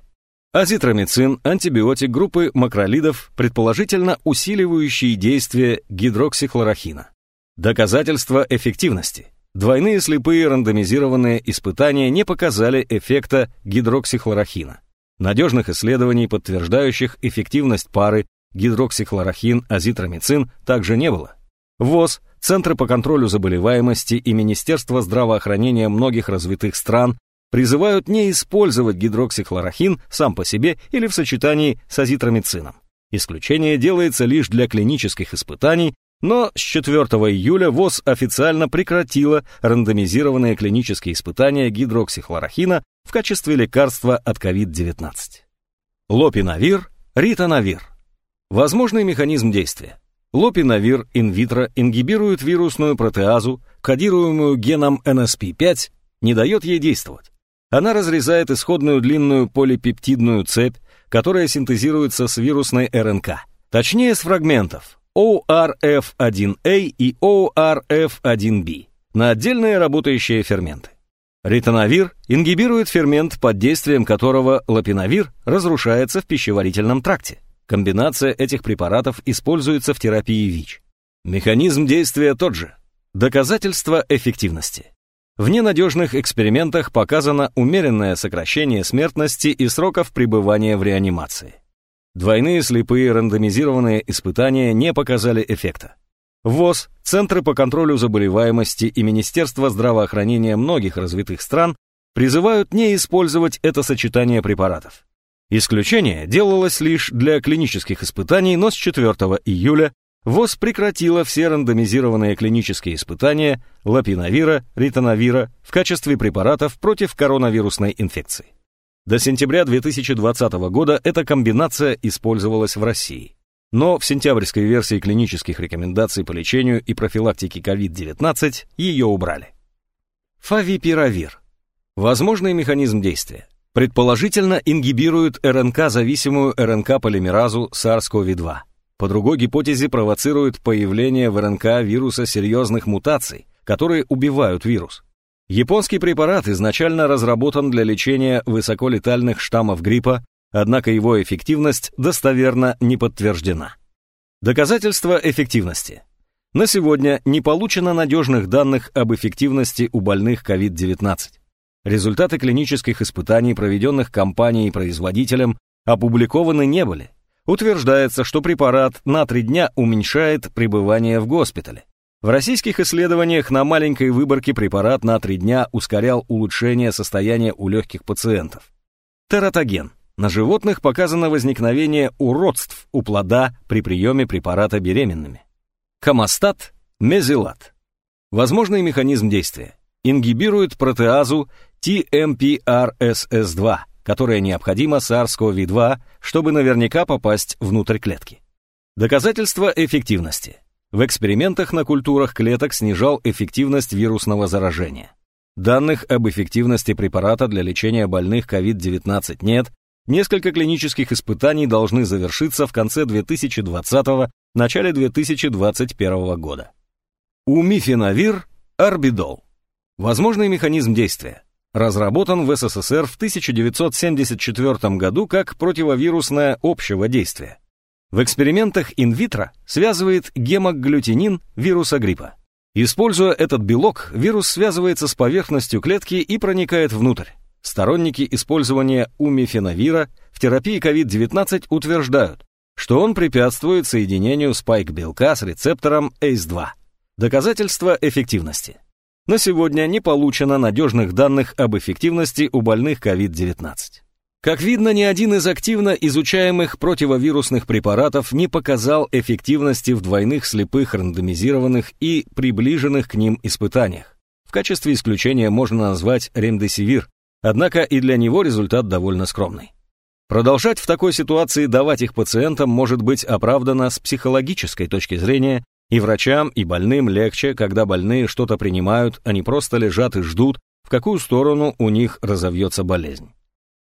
Азитромицин – антибиотик группы макролидов, предположительно усиливающий действие гидроксихлорохина. Доказательства эффективности. Двойные слепые рандомизированные испытания не показали эффекта гидроксихлорохина. Надежных исследований, подтверждающих эффективность пары гидроксихлорохин-азитромицин, также не было. ВОЗ, Центры по контролю заболеваемости и Министерство здравоохранения многих развитых стран призывают не использовать гидроксихлорохин сам по себе или в сочетании с азитромицином. Исключение делается лишь для клинических испытаний, но с 4 июля ВОЗ официально прекратила рандомизированные клинические испытания гидроксихлорохина в качестве лекарства от COVID-19. Лопинавир, ритонавир. Возможный механизм действия. Лопинавир инвитро ингибирует вирусную протеазу, кодируемую геном NSP5, не дает ей действовать. Она разрезает исходную длинную полипептидную цепь, которая синтезируется с вирусной РНК. Точнее, с фрагментов ORF1A и ORF1B на отдельные работающие ферменты. Ритонавир ингибирует фермент, под действием которого лапинавир разрушается в пищеварительном тракте. Комбинация этих препаратов используется в терапии ВИЧ. Механизм действия тот же. Доказательство эффективности. В ненадежных экспериментах показано умеренное сокращение смертности и сроков пребывания в реанимации. Двойные слепые рандомизированные испытания не показали эффекта. ВОЗ, Центры по контролю заболеваемости и Министерство здравоохранения многих развитых стран призывают не использовать это сочетание препаратов. Исключение делалось лишь для клинических испытаний, но с 4 июля ВОЗ прекратила все рандомизированные клинические испытания лапиновира, ритоновира в качестве препаратов против коронавирусной инфекции. До сентября 2020 года эта комбинация использовалась в России. Но в сентябрьской версии клинических рекомендаций по лечению и профилактике COVID-19 ее убрали. Фавипиравир. Возможный механизм действия. Предположительно, ингибирует РНК-зависимую РНК-полимеразу SARS-CoV-2. По другой гипотезе провоцирует появление в РНК вируса серьезных мутаций, которые убивают вирус. Японский препарат изначально разработан для лечения высоколетальных штаммов гриппа, однако его эффективность достоверно не подтверждена. Доказательства эффективности. На сегодня не получено надежных данных об эффективности у больных COVID-19. Результаты клинических испытаний, проведенных компанией-производителем, опубликованы не были. Утверждается, что препарат на три дня уменьшает пребывание в госпитале. В российских исследованиях на маленькой выборке препарат на три дня ускорял улучшение состояния у легких пациентов. Тератоген. На животных показано возникновение уродств у плода при приеме препарата беременными. Комостат, мезилат. Возможный механизм действия. Ингибирует протеазу TMPRSS2, которая необходима SARS-CoV-2, чтобы наверняка попасть внутрь клетки. Доказательства эффективности. В экспериментах на культурах клеток снижал эффективность вирусного заражения. Данных об эффективности препарата для лечения больных COVID-19 нет, несколько клинических испытаний должны завершиться в конце 2020 начале 2021 года. Умифенавир, орбидол. Возможный механизм действия разработан в СССР в 1974 году как противовирусное общего действия. В экспериментах инвитро связывает гемоглютинин вируса гриппа. Используя этот белок, вирус связывается с поверхностью клетки и проникает внутрь. Сторонники использования умифенавира в терапии COVID-19 утверждают, что он препятствует соединению спайк-белка с рецептором ACE2. Доказательство эффективности. На сегодня не получено надежных данных об эффективности у больных COVID-19. Как видно, ни один из активно изучаемых противовирусных препаратов не показал эффективности в двойных слепых рандомизированных и приближенных к ним испытаниях. В качестве исключения можно назвать ремдесивир, однако и для него результат довольно скромный. Продолжать в такой ситуации давать их пациентам может быть оправдано с психологической точки зрения и врачам, и больным легче, когда больные что-то принимают, а не просто лежат и ждут, в какую сторону у них разовьется болезнь.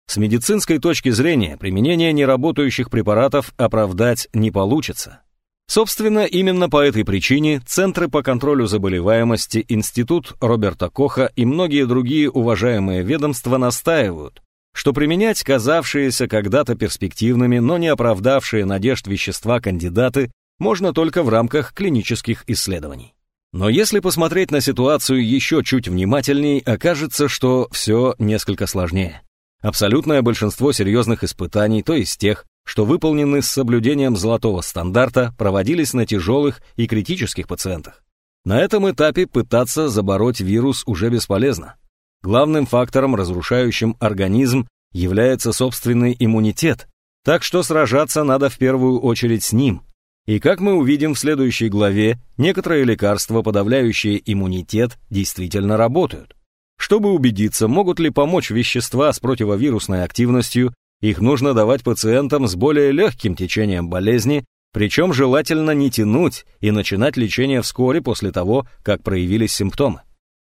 С медицинской точки зрения применение неработающих препаратов оправдать не получится. Собственно, именно по этой причине Центры по контролю заболеваемости, Институт Роберта Коха и многие другие уважаемые ведомства настаивают, что применять казавшиеся когда-то перспективными, но не оправдавшие надежд вещества кандидаты можно только в рамках клинических исследований. Но если посмотреть на ситуацию еще чуть внимательней, окажется, что все несколько сложнее. Абсолютное большинство серьезных испытаний, то есть тех, что выполнены с соблюдением золотого стандарта, проводились на тяжелых и критических пациентах. На этом этапе пытаться забороть вирус уже бесполезно. Главным фактором, разрушающим организм, является собственный иммунитет, так что сражаться надо в первую очередь с ним, и как мы увидим в следующей главе, некоторые лекарства, подавляющие иммунитет, действительно работают. Чтобы убедиться, могут ли помочь вещества с противовирусной активностью, их нужно давать пациентам с более легким течением болезни, причем желательно не тянуть и начинать лечение вскоре после того, как проявились симптомы.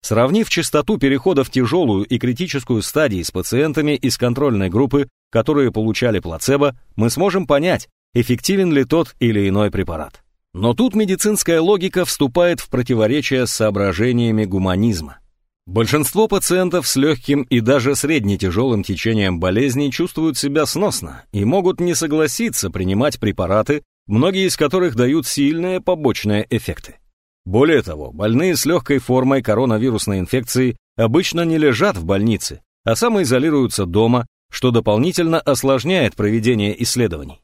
Сравнив частоту перехода в тяжелую и критическую стадии с пациентами из контрольной группы, которые получали плацебо, мы сможем понять, эффективен ли тот или иной препарат. Но тут медицинская логика вступает в противоречие с соображениями гуманизма. Большинство пациентов с легким и даже средне-тяжелым течением болезни чувствуют себя сносно и могут не согласиться принимать препараты, многие из которых дают сильные побочные эффекты. Более того, больные с легкой формой коронавирусной инфекции обычно не лежат в больнице, а самоизолируются дома, что дополнительно осложняет проведение исследований.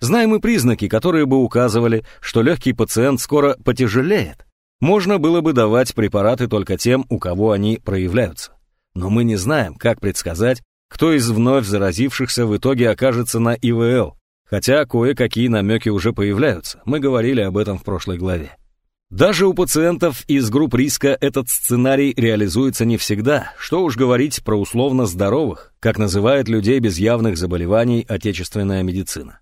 Знаем и признаки, которые бы указывали, что легкий пациент скоро потяжелеет. Можно было бы давать препараты только тем, у кого они проявляются. Но мы не знаем, как предсказать, кто из вновь заразившихся в итоге окажется на ИВЛ, хотя кое-какие намеки уже появляются, мы говорили об этом в прошлой главе. Даже у пациентов из групп риска этот сценарий реализуется не всегда, что уж говорить про условно здоровых, как называет людей без явных заболеваний отечественная медицина.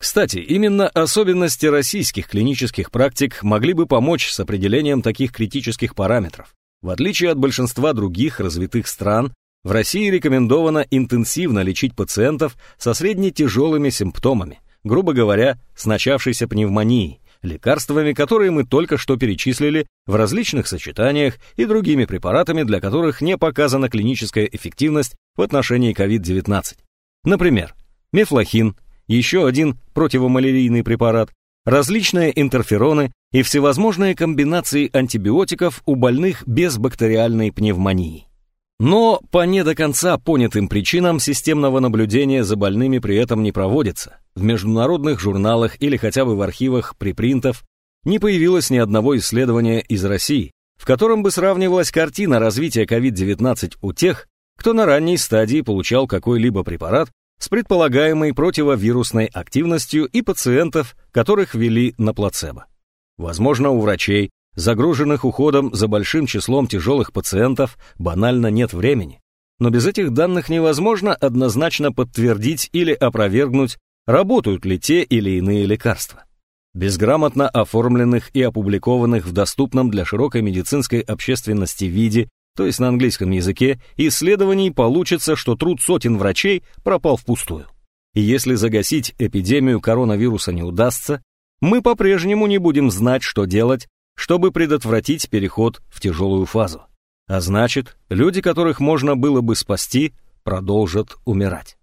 Кстати, именно особенности российских клинических практик могли бы помочь с определением таких критических параметров. В отличие от большинства других развитых стран, в России рекомендовано интенсивно лечить пациентов со средне-тяжелыми симптомами, грубо говоря, с начавшейся пневмонией, лекарствами, которые мы только что перечислили в различных сочетаниях и другими препаратами, для которых не показана клиническая эффективность в отношении COVID-19. Например, мефлохин, еще один противомалярийный препарат, различные интерфероны и всевозможные комбинации антибиотиков у больных без бактериальной пневмонии. Но по не до конца понятым причинам системного наблюдения за больными при этом не проводится. В международных журналах или хотя бы в архивах припринтов не появилось ни одного исследования из России, в котором бы сравнивалась картина развития COVID-19 у тех, кто на ранней стадии получал какой-либо препарат с предполагаемой противовирусной активностью и пациентов, которых ввели на плацебо. Возможно, у врачей загруженных уходом за большим числом тяжелых пациентов, банально нет времени. Но без этих данных невозможно однозначно подтвердить или опровергнуть, работают ли те или иные лекарства. Без грамотно оформленных и опубликованных в доступном для широкой медицинской общественности виде, то есть на английском языке, исследований получится, что труд сотен врачей пропал впустую. И если загасить эпидемию коронавируса не удастся, мы по-прежнему не будем знать, что делать чтобы предотвратить переход в тяжелую фазу. А значит, люди, которых можно было бы спасти, продолжат умирать.